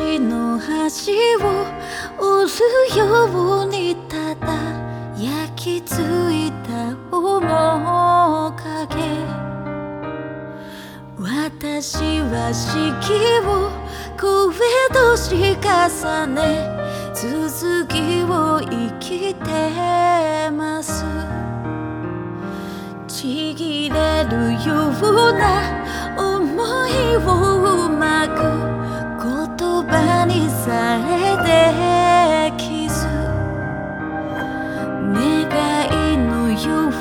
しの橋を折るようにただ焼き付いた面影私は四季を声とし重ね続きを生きて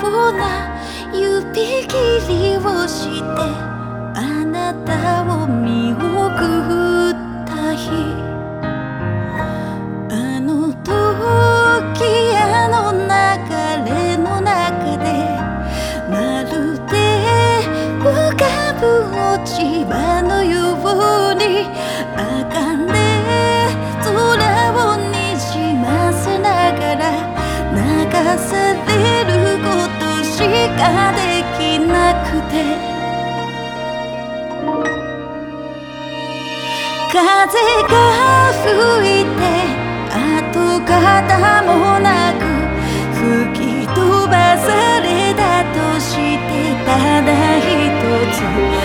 ような指切りをしてあなたはれることしかできなくて。風が吹いて跡形もなく吹き飛ばされたとしてただ一つ。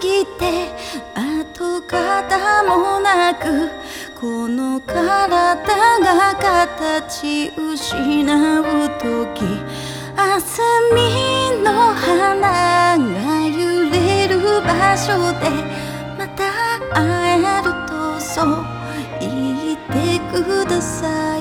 ぎて跡形もなくこの体が形失う時朝みの花が揺れる場所でまた会えるとそう言ってください。